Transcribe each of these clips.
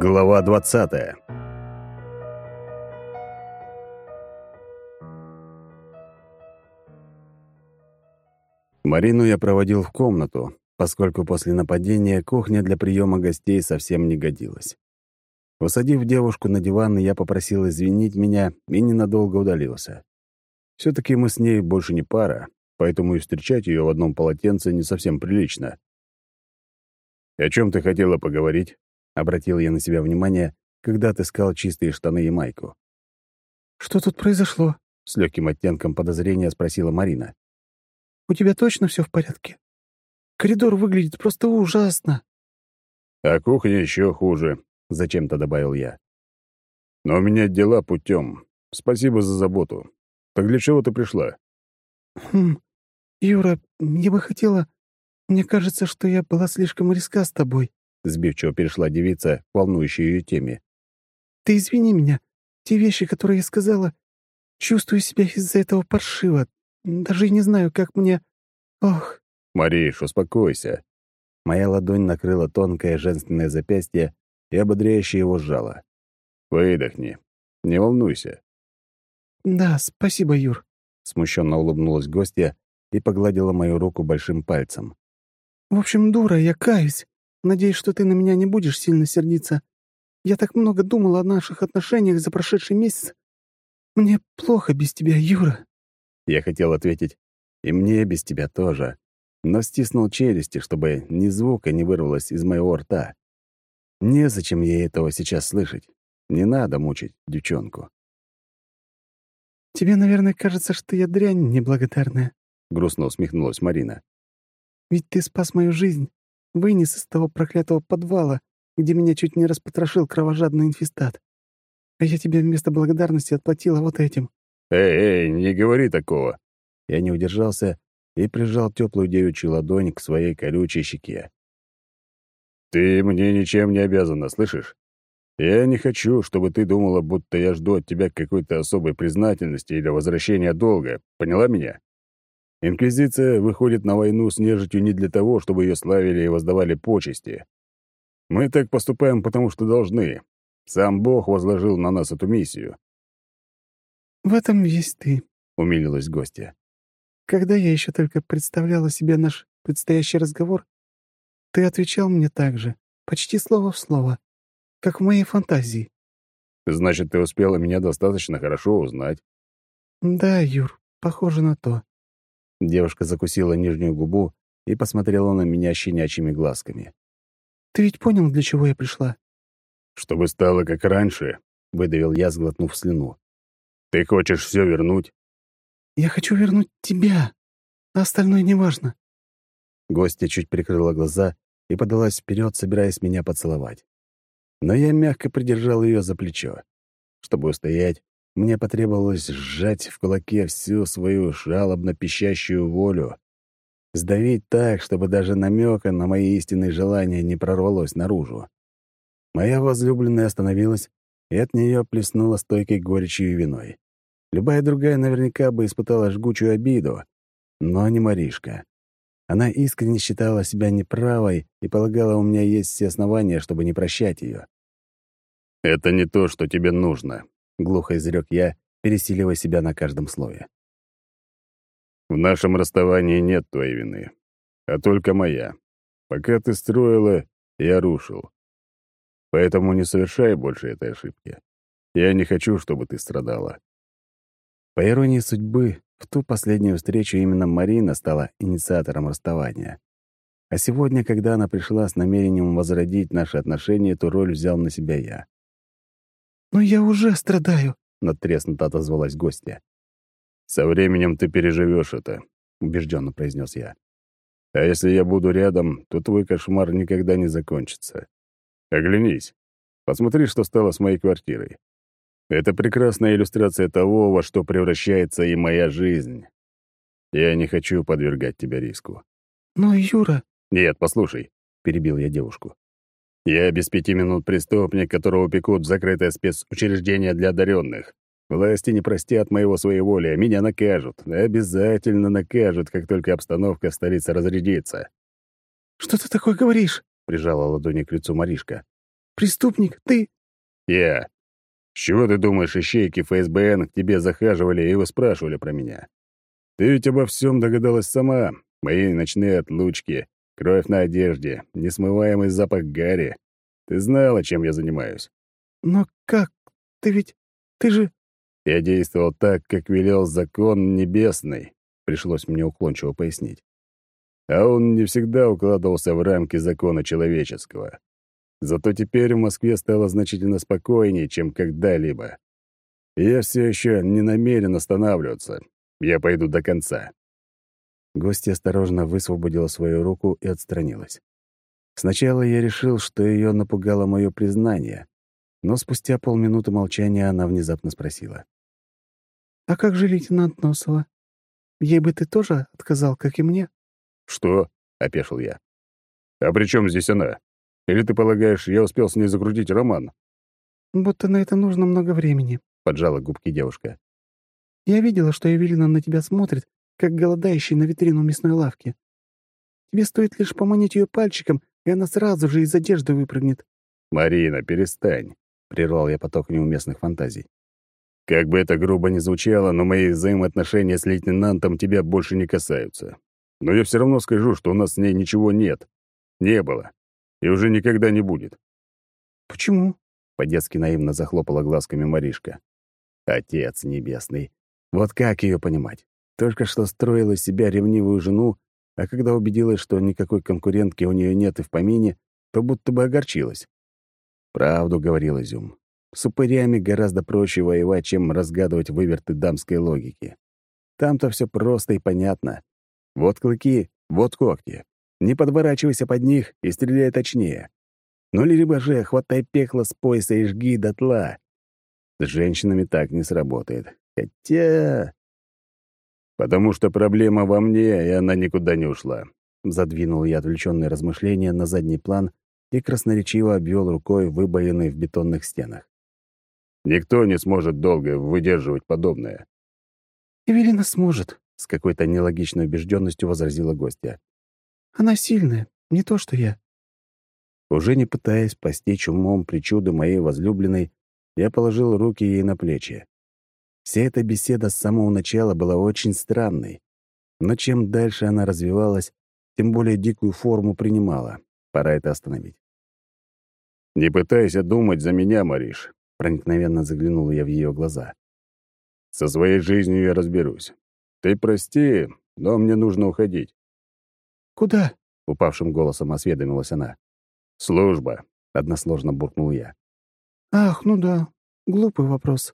Глава 20 Марину я проводил в комнату, поскольку после нападения кухня для приема гостей совсем не годилась. Усадив девушку на диван, я попросил извинить меня и ненадолго удалился. все таки мы с ней больше не пара, поэтому и встречать ее в одном полотенце не совсем прилично. «О чем ты хотела поговорить?» — обратил я на себя внимание, когда отыскал чистые штаны и майку. «Что тут произошло?» — с легким оттенком подозрения спросила Марина. «У тебя точно все в порядке? Коридор выглядит просто ужасно». «А кухня еще хуже», — зачем-то добавил я. «Но у меня дела путем. Спасибо за заботу. Так для чего ты пришла?» «Хм, «Юра, я бы хотела... Мне кажется, что я была слишком риска с тобой», — сбивчиво перешла девица к волнующей ее теме. «Ты извини меня. Те вещи, которые я сказала, чувствую себя из-за этого паршиво. Даже и не знаю, как мне... Ох...» «Мариш, успокойся». Моя ладонь накрыла тонкое женственное запястье и ободряюще его сжала. «Выдохни. Не волнуйся». «Да, спасибо, Юр», — смущенно улыбнулась гостья и погладила мою руку большим пальцем. «В общем, дура, я каюсь. Надеюсь, что ты на меня не будешь сильно сердиться. Я так много думала о наших отношениях за прошедший месяц. Мне плохо без тебя, Юра». Я хотел ответить, «И мне без тебя тоже», но стиснул челюсти, чтобы ни звука не вырвалось из моего рта. Незачем ей этого сейчас слышать. Не надо мучить девчонку. «Тебе, наверное, кажется, что я дрянь неблагодарная», — грустно усмехнулась Марина. «Ведь ты спас мою жизнь, вынес из того проклятого подвала, где меня чуть не распотрошил кровожадный инфестат. А я тебе вместо благодарности отплатила вот этим». «Эй, эй, не говори такого!» Я не удержался и прижал теплую девичью ладонь к своей колючей щеке. «Ты мне ничем не обязана, слышишь? Я не хочу, чтобы ты думала, будто я жду от тебя какой-то особой признательности или возвращения долга. Поняла меня?» Инквизиция выходит на войну с нежитью не для того, чтобы ее славили и воздавали почести. Мы так поступаем, потому что должны. Сам Бог возложил на нас эту миссию. «В этом весь ты», — умилилась гостья. «Когда я еще только представляла себе наш предстоящий разговор, ты отвечал мне так же, почти слово в слово, как в моей фантазии». «Значит, ты успела меня достаточно хорошо узнать». «Да, Юр, похоже на то. Девушка закусила нижнюю губу и посмотрела на меня щенячьими глазками. «Ты ведь понял, для чего я пришла?» «Чтобы стало как раньше», — выдавил я, сглотнув слюну. «Ты хочешь все вернуть?» «Я хочу вернуть тебя, а остальное неважно». Гостья чуть прикрыла глаза и подалась вперед, собираясь меня поцеловать. Но я мягко придержал ее за плечо. Чтобы устоять, мне потребовалось сжать в кулаке всю свою жалобно пищащую волю, сдавить так, чтобы даже намека на мои истинные желания не прорвалось наружу. Моя возлюбленная остановилась, и от нее плеснула стойкой горечью виной. Любая другая наверняка бы испытала жгучую обиду, но не Маришка. Она искренне считала себя неправой и полагала, у меня есть все основания, чтобы не прощать ее. «Это не то, что тебе нужно», — глухо изрек я, пересиливая себя на каждом слове. «В нашем расставании нет твоей вины, а только моя. Пока ты строила, я рушил. Поэтому не совершай больше этой ошибки. Я не хочу, чтобы ты страдала». По иронии судьбы, в ту последнюю встречу именно Марина стала инициатором расставания. А сегодня, когда она пришла с намерением возродить наши отношения, эту роль взял на себя я. «Но я уже страдаю», — надтреснуто отозвалась гостья. «Со временем ты переживешь это», — убежденно произнес я. «А если я буду рядом, то твой кошмар никогда не закончится. Оглянись. Посмотри, что стало с моей квартирой. Это прекрасная иллюстрация того, во что превращается и моя жизнь. Я не хочу подвергать тебя риску». «Но, Юра...» «Нет, послушай», — перебил я девушку. Я без пяти минут преступник, которого пекут в закрытое спецучреждение для одаренных. Власти не простят моего своеволия, меня накажут. Обязательно накажут, как только обстановка в столице разрядится. «Что ты такое говоришь?» — прижала ладони к лицу Маришка. Преступник, ты...» «Я. С чего ты думаешь, ищейки ФСБН к тебе захаживали и выспрашивали про меня? Ты ведь обо всем догадалась сама. Мои ночные отлучки, кровь на одежде, несмываемый запах гари. Ты знала, чем я занимаюсь. «Но как? Ты ведь... Ты же...» Я действовал так, как велел закон небесный, пришлось мне уклончиво пояснить. А он не всегда укладывался в рамки закона человеческого. Зато теперь в Москве стало значительно спокойнее, чем когда-либо. Я все еще не намерен останавливаться. Я пойду до конца. Гостья осторожно высвободила свою руку и отстранилась. Сначала я решил, что ее напугало мое признание, но спустя полминуты молчания она внезапно спросила. «А как же лейтенант Носова? Ей бы ты тоже отказал, как и мне?» «Что?» — опешил я. «А при чем здесь она? Или ты полагаешь, я успел с ней закрутить роман?» «Будто на это нужно много времени», — поджала губки девушка. «Я видела, что Эвелина на тебя смотрит, как голодающий на витрину мясной лавки. Тебе стоит лишь поманить ее пальчиком, и она сразу же из одежды выпрыгнет». «Марина, перестань», — прервал я поток неуместных фантазий. «Как бы это грубо ни звучало, но мои взаимоотношения с лейтенантом тебя больше не касаются. Но я все равно скажу, что у нас с ней ничего нет. Не было. И уже никогда не будет». «Почему?» — по-детски наивно захлопала глазками Маришка. «Отец небесный. Вот как ее понимать? Только что строила из себя ревнивую жену, а когда убедилась, что никакой конкурентки у нее нет и в помине, то будто бы огорчилась. Правду говорил Изюм. С упырями гораздо проще воевать, чем разгадывать выверты дамской логики. Там-то все просто и понятно. Вот клыки, вот когти. Не подворачивайся под них и стреляй точнее. Ну, либо же хватай пекло с пояса и жги дотла. С женщинами так не сработает. Хотя... Потому что проблема во мне, и она никуда не ушла. Задвинул я отвлеченные размышления на задний план и красноречиво обвел рукой выбоины в бетонных стенах. Никто не сможет долго выдерживать подобное. «Эвелина сможет», — с какой-то нелогичной убежденностью возразила гостья. «Она сильная, не то что я». Уже не пытаясь постичь умом причуды моей возлюбленной, я положил руки ей на плечи. Вся эта беседа с самого начала была очень странной, но чем дальше она развивалась, тем более дикую форму принимала. Пора это остановить. «Не пытайся думать за меня, Мариш», — проникновенно заглянула я в ее глаза. «Со своей жизнью я разберусь. Ты прости, но мне нужно уходить». «Куда?» — упавшим голосом осведомилась она. «Служба», — односложно буркнул я. «Ах, ну да, глупый вопрос».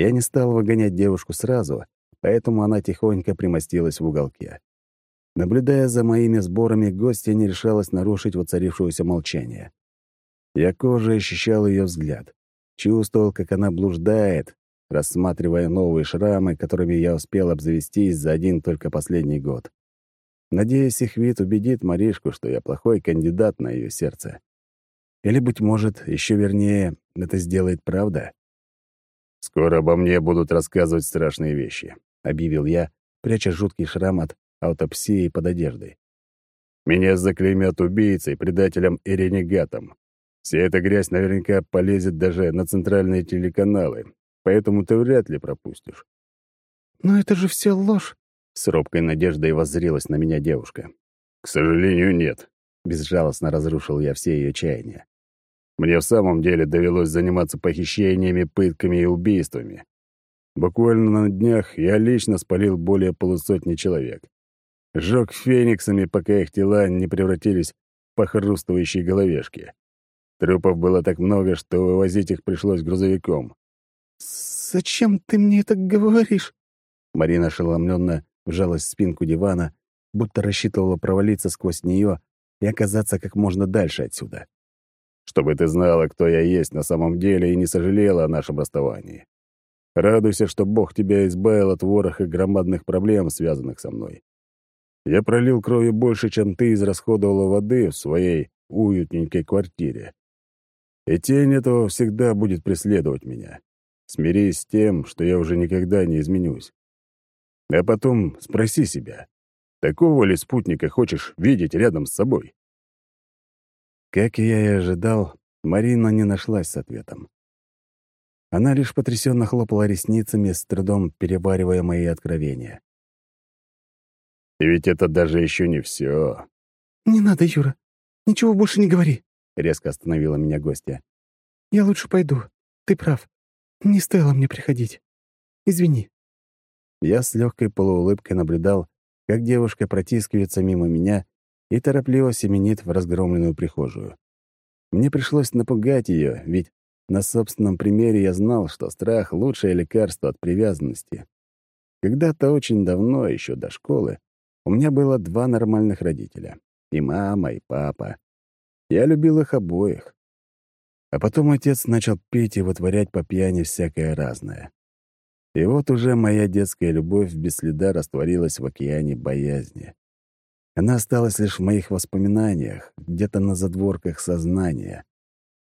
Я не стал выгонять девушку сразу, поэтому она тихонько примостилась в уголке. Наблюдая за моими сборами, гостья не решалась нарушить воцарившееся молчание. Я кожей ощущал ее взгляд. Чувствовал, как она блуждает, рассматривая новые шрамы, которыми я успел обзавестись за один только последний год. Надеюсь, их вид убедит Маришку, что я плохой кандидат на ее сердце. Или, быть может, еще вернее, это сделает правда? «Скоро обо мне будут рассказывать страшные вещи», — объявил я, пряча жуткий шрам от аутопсии под одеждой. Меня заклеймят убийцей, предателем и ренегатом. Вся эта грязь наверняка полезет даже на центральные телеканалы, поэтому ты вряд ли пропустишь. «Но это же все ложь!» — с робкой надеждой воззрелась на меня девушка. «К сожалению, нет», — безжалостно разрушил я все ее чаяния. «Мне в самом деле довелось заниматься похищениями, пытками и убийствами. Буквально на днях я лично спалил более полусотни человек. Жёг фениксами, пока их тела не превратились в похрустывающие головешки. Трупов было так много, что вывозить их пришлось грузовиком. «Зачем ты мне это говоришь?» Марина ошеломленно вжалась в спинку дивана, будто рассчитывала провалиться сквозь нее и оказаться как можно дальше отсюда. «Чтобы ты знала, кто я есть на самом деле, и не сожалела о нашем расставании. Радуйся, что Бог тебя избавил от вороха громадных проблем, связанных со мной. Я пролил крови больше, чем ты израсходовала воды в своей уютненькой квартире. И тень этого всегда будет преследовать меня. Смирись с тем, что я уже никогда не изменюсь. А потом спроси себя, такого ли спутника хочешь видеть рядом с собой? Как я и ожидал, Марина не нашлась с ответом. Она лишь потрясенно хлопала ресницами, с трудом переваривая мои откровения. И ведь это даже еще не все. «Не надо, Юра. Ничего больше не говори», — резко остановила меня гостья. «Я лучше пойду. Ты прав. Не стоило мне приходить. Извини». Я с легкой полуулыбкой наблюдал, как девушка протискивается мимо меня и торопливо семенит в разгромленную прихожую. Мне пришлось напугать ее, ведь на собственном примере я знал, что страх — лучшее лекарство от привязанности. Когда-то очень давно, еще до школы, у меня было два нормальных родителя. И мама, и папа. Я любил их обоих. А потом отец начал пить и вытворять по пьяни всякое разное. И вот уже моя детская любовь без следа растворилась в океане боязни. Она осталась лишь в моих воспоминаниях, где-то на задворках сознания.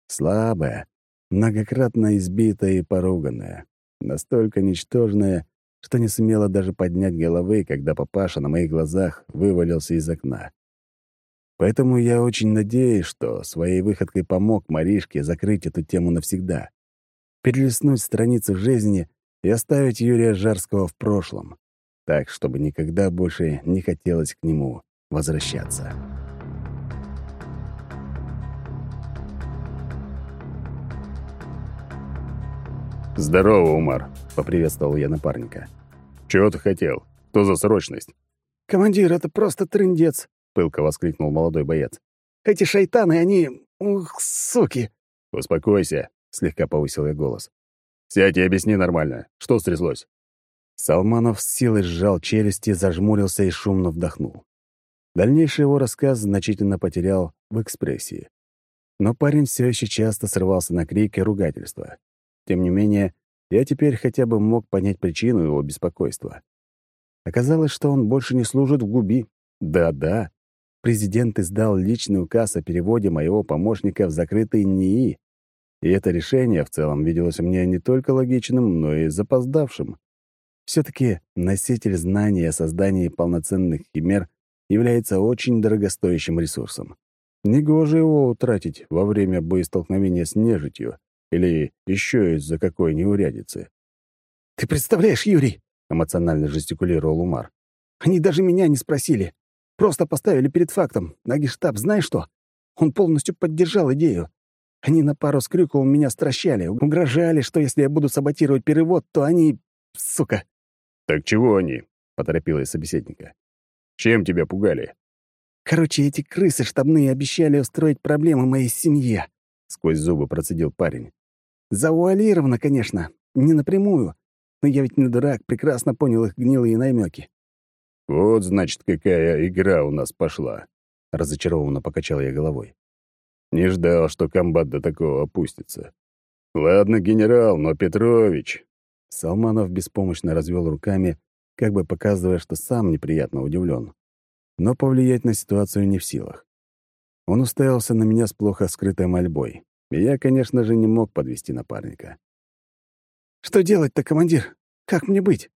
Слабая, многократно избитая и поруганная, настолько ничтожная, что не сумела даже поднять головы, когда папаша на моих глазах вывалился из окна. Поэтому я очень надеюсь, что своей выходкой помог Маришке закрыть эту тему навсегда, перелистнуть страницу жизни и оставить Юрия Жарского в прошлом, так, чтобы никогда больше не хотелось к нему возвращаться. «Здорово, Умар», — поприветствовал я напарника. «Чего ты хотел? Что за срочность?» «Командир, это просто трындец», — пылко воскликнул молодой боец. «Эти шайтаны, они... Ух, суки!» «Успокойся», — слегка повысил я голос. Сядь и объясни нормально. Что стряслось?» Салманов с силой сжал челюсти, зажмурился и шумно вдохнул. Дальнейший его рассказ значительно потерял в экспрессии. Но парень все еще часто срывался на крик и ругательства. Тем не менее, я теперь хотя бы мог понять причину его беспокойства. Оказалось, что он больше не служит в ГУБИ. Да-да, президент издал личный указ о переводе моего помощника в закрытый НИИ, и это решение в целом виделось мне не только логичным, но и запоздавшим. Все-таки носитель знаний о создании полноценных химер является очень дорогостоящим ресурсом. Негоже его утратить во время боестолкновения с нежитью или еще из-за какой неурядицы. «Ты представляешь, Юрий?» — эмоционально жестикулировал Умар. «Они даже меня не спросили. Просто поставили перед фактом. А гештаб, знаешь что? Он полностью поддержал идею. Они на пару с Крюковым меня стращали, угрожали, что если я буду саботировать перевод, то они... Сука!» «Так чего они?» — поторопила собеседника. «Чем тебя пугали?» «Короче, эти крысы штабные обещали устроить проблемы моей семье», — сквозь зубы процедил парень. «Завуалировано, конечно, не напрямую, но я ведь не дурак, прекрасно понял их гнилые намеки. «Вот, значит, какая игра у нас пошла», — разочарованно покачал я головой. Не ждал, что комбат до такого опустится. Ладно, генерал, но Петрович... Салманов беспомощно развел руками, как бы показывая, что сам неприятно удивлен. Но повлиять на ситуацию не в силах. Он уставился на меня с плохо скрытой мольбой. И я, конечно же, не мог подвести напарника. «Что делать-то, командир? Как мне быть?»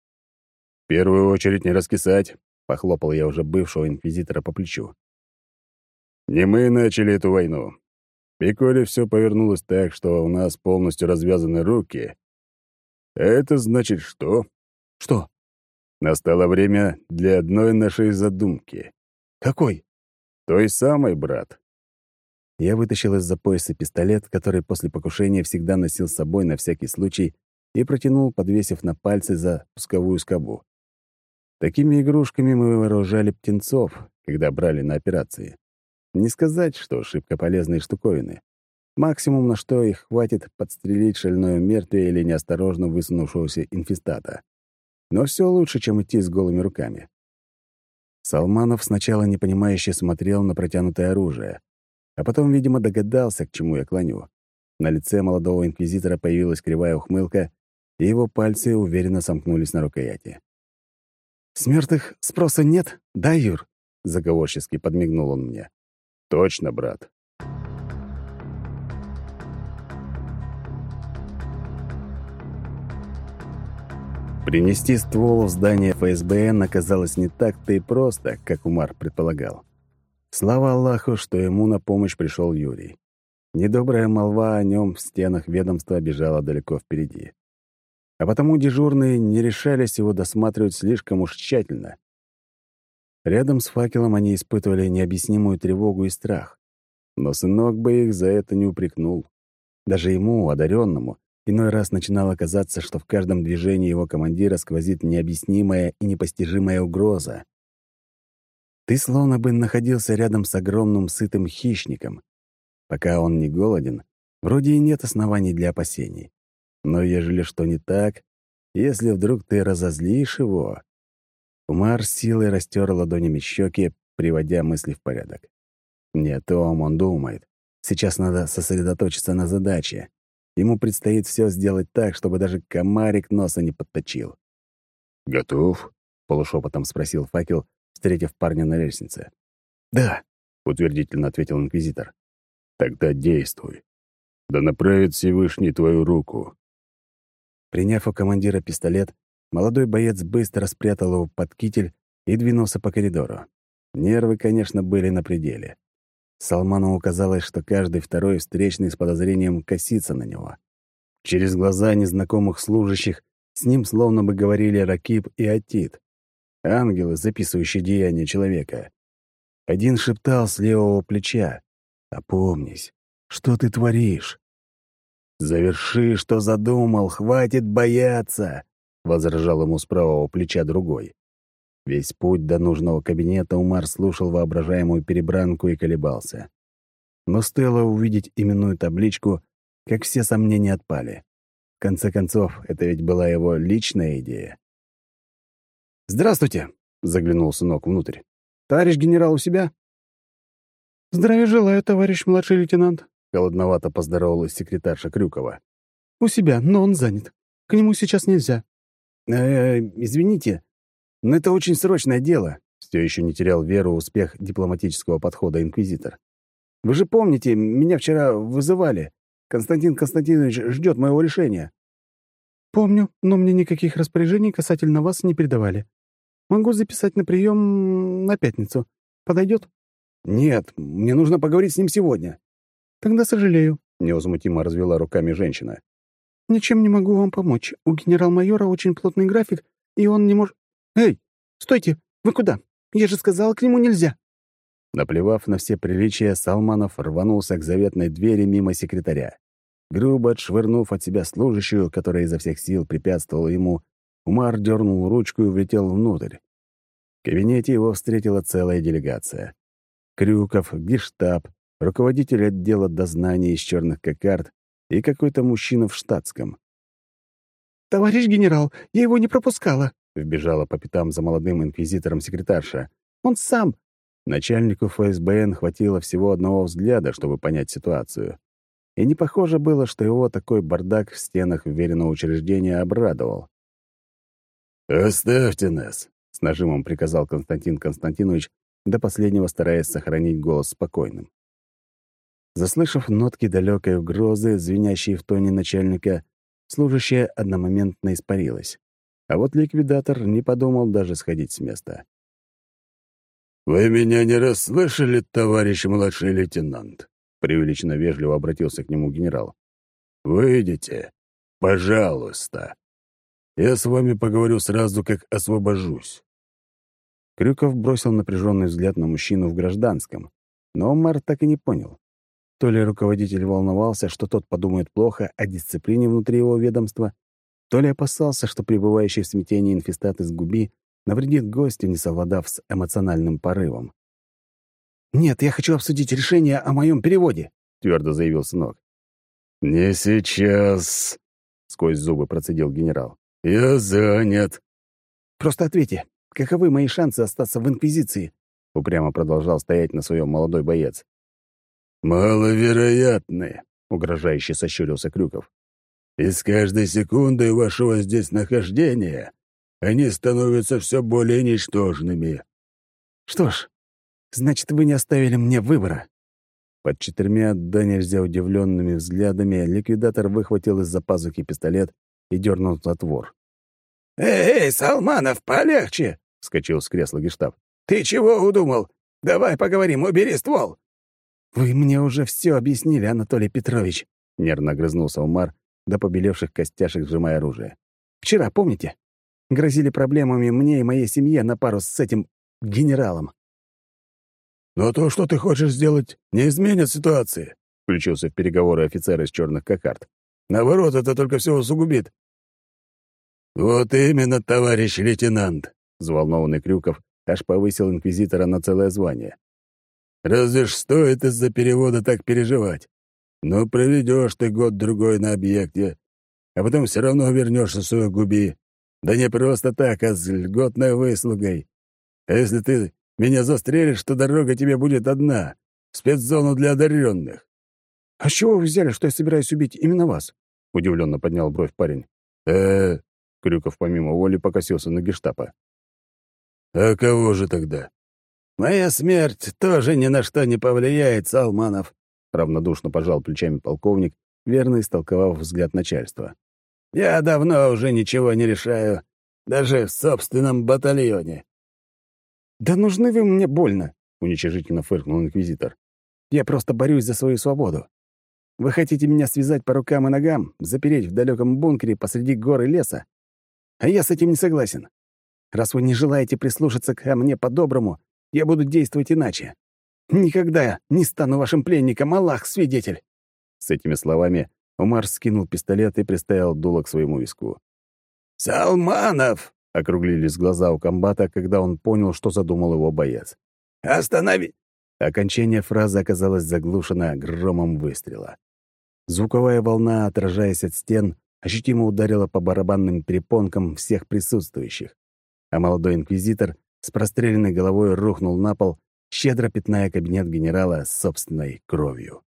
«В первую очередь не раскисать», — похлопал я уже бывшего инквизитора по плечу. «Не мы начали эту войну. И коли все повернулось так, что у нас полностью развязаны руки, это значит что? Что? Настало время для одной нашей задумки. Какой? Той самой, брат. Я вытащил из-за пояса пистолет, который после покушения всегда носил с собой на всякий случай, и протянул, подвесив на пальцы за пусковую скобу. Такими игрушками мы вооружали птенцов, когда брали на операции. Не сказать, что шибко полезные штуковины. Максимум, на что их хватит подстрелить шальное мертвие или неосторожно высунувшегося инфестата. Но все лучше, чем идти с голыми руками. Салманов сначала непонимающе смотрел на протянутое оружие, а потом, видимо, догадался, к чему я клоню. На лице молодого инквизитора появилась кривая ухмылка, и его пальцы уверенно сомкнулись на рукояти. «Смертных спроса нет, да, Юр?» — заговорчески подмигнул он мне. Точно, брат. Принести ствол в здание ФСБН оказалось не так-то и просто, как Умар предполагал. Слава Аллаху, что ему на помощь пришел Юрий. Недобрая молва о нем в стенах ведомства бежала далеко впереди. А потому дежурные не решались его досматривать слишком уж тщательно. Рядом с факелом они испытывали необъяснимую тревогу и страх. Но сынок бы их за это не упрекнул. Даже ему, одаренному, иной раз начинало казаться, что в каждом движении его командира сквозит необъяснимая и непостижимая угроза. Ты словно бы находился рядом с огромным сытым хищником. Пока он не голоден, вроде и нет оснований для опасений. Но ежели что не так, если вдруг ты разозлишь его... Умар силой растер ладонями щеки, приводя мысли в порядок. Не о том он думает. Сейчас надо сосредоточиться на задаче. Ему предстоит все сделать так, чтобы даже комарик носа не подточил. «Готов?» — полушепотом спросил факел, встретив парня на лестнице. «Да», — утвердительно ответил инквизитор. «Тогда действуй. Да направит Всевышний твою руку». Приняв у командира пистолет, молодой боец быстро спрятал его под китель и двинулся по коридору. Нервы, конечно, были на пределе. Салману казалось, что каждый второй встречный с подозрением косится на него. Через глаза незнакомых служащих с ним словно бы говорили Ракиб и Атит, ангелы, записывающие деяния человека. Один шептал с левого плеча «Опомнись, что ты творишь?» «Заверши, что задумал, хватит бояться!» — возражал ему с правого плеча другой. Весь путь до нужного кабинета Умар слушал воображаемую перебранку и колебался. Но стоило увидеть именную табличку, как все сомнения отпали. В конце концов, это ведь была его личная идея. «Здравствуйте!» — заглянул сынок внутрь. «Товарищ генерал у себя?» «Здравия желаю, товарищ младший лейтенант», — холодновато поздоровалась секретарша Крюкова. «У себя, но он занят. К нему сейчас нельзя». «Э, -э извините, но это очень срочное дело», — все еще не терял веру в успех дипломатического подхода инквизитор. «Вы же помните, меня вчера вызывали. Константин Константинович ждет моего решения». «Помню, но мне никаких распоряжений касательно вас не передавали. Могу записать на прием на пятницу. Подойдет?» «Нет, мне нужно поговорить с ним сегодня». «Тогда сожалею», — невозмутимо развела руками женщина. «Ничем не могу вам помочь. У генерал-майора очень плотный график, и он не может...» «Эй, стойте! Вы куда? Я же сказала, к нему нельзя!» Наплевав на все приличия, Салманов рванулся к заветной двери мимо секретаря. Грубо отшвырнув от себя служащую, которая изо всех сил препятствовала ему, Умар дернул ручку и влетел внутрь. В кабинете его встретила целая делегация. Крюков, гештаб, руководитель отдела дознания из черных кокард и какой-то мужчина в штатском. «Товарищ генерал, я его не пропускала!» — вбежала по пятам за молодым инквизитором секретарша. «Он сам!» Начальнику ФСБН хватило всего одного взгляда, чтобы понять ситуацию. И не похоже было, что его такой бардак в стенах уверенного учреждения обрадовал. «Оставьте нас», — с нажимом приказал Константин Константинович, до последнего стараясь сохранить голос спокойным. Заслышав нотки далекой угрозы, звенящие в тоне начальника, служащая одномоментно испарилась. А вот ликвидатор не подумал даже сходить с места. «Вы меня не расслышали, товарищ младший лейтенант?» преувеличенно вежливо обратился к нему генерал. «Выйдите, пожалуйста. Я с вами поговорю сразу, как освобожусь». Крюков бросил напряженный взгляд на мужчину в гражданском, но мэр так и не понял. То ли руководитель волновался, что тот подумает плохо о дисциплине внутри его ведомства, то ли опасался, что пребывающий в смятении инфестат из губи навредит гостю, не совладав с эмоциональным порывом. «Нет, я хочу обсудить решение о моем переводе», — твердо заявил сынок. «Не сейчас», — сквозь зубы процедил генерал. «Я занят». «Просто ответьте, каковы мои шансы остаться в Инквизиции?» — упрямо продолжал стоять на своем молодой боец. «Маловероятны», — угрожающе сощурился Крюков. И с каждой секундой вашего здесь нахождения они становятся все более ничтожными. Что ж, значит, вы не оставили мне выбора. Под четырьмя до нельзя удивленными взглядами ликвидатор выхватил из-за пазухи пистолет и дернул затвор. «Эй, эй, Салманов, полегче!» — вскочил с кресла гештаб. «Ты чего удумал? Давай поговорим, убери ствол!» «Вы мне уже все объяснили, Анатолий Петрович», — нервно грызнулся Умар, до побелевших костяшек сжимая оружие. «Вчера, помните? Грозили проблемами мне и моей семье на пару с этим генералом». «Но то, что ты хочешь сделать, не изменит ситуации», — включился в переговоры офицер из черных кокард. «Наоборот, это только все усугубит». «Вот именно, товарищ лейтенант», — взволнованный Крюков аж повысил инквизитора на целое звание. «Разве ж стоит из-за перевода так переживать? Ну, проведешь ты год-другой на объекте, а потом все равно вернешься в свою губи. Да не просто так, а с льготной выслугой. А если ты меня застрелишь, то дорога тебе будет одна — в спецзону для одаренных. «А с чего вы взяли, что я собираюсь убить именно вас?» — удивленно поднял бровь парень. э Крюков помимо воли покосился на гештапо. «А кого же тогда?» «Моя смерть тоже ни на что не повлияет, Салманов», — равнодушно пожал плечами полковник, верно истолковав взгляд начальства. «Я давно уже ничего не решаю, даже в собственном батальоне». «Да нужны вы мне больно», — уничижительно фыркнул инквизитор. «Я просто борюсь за свою свободу. Вы хотите меня связать по рукам и ногам, запереть в далеком бункере посреди горы леса? А я с этим не согласен. Раз вы не желаете прислушаться ко мне по-доброму, я буду действовать иначе. Никогда не стану вашим пленником, Аллах — свидетель!» С этими словами Умар скинул пистолет и приставил дуло к своему виску. «Салманов!» — округлились глаза у комбата, когда он понял, что задумал его боец. «Останови!» Окончание фразы оказалось заглушено громом выстрела. Звуковая волна, отражаясь от стен, ощутимо ударила по барабанным перепонкам всех присутствующих, а молодой инквизитор с простреленной головой рухнул на пол, щедро пятная кабинет генерала собственной кровью.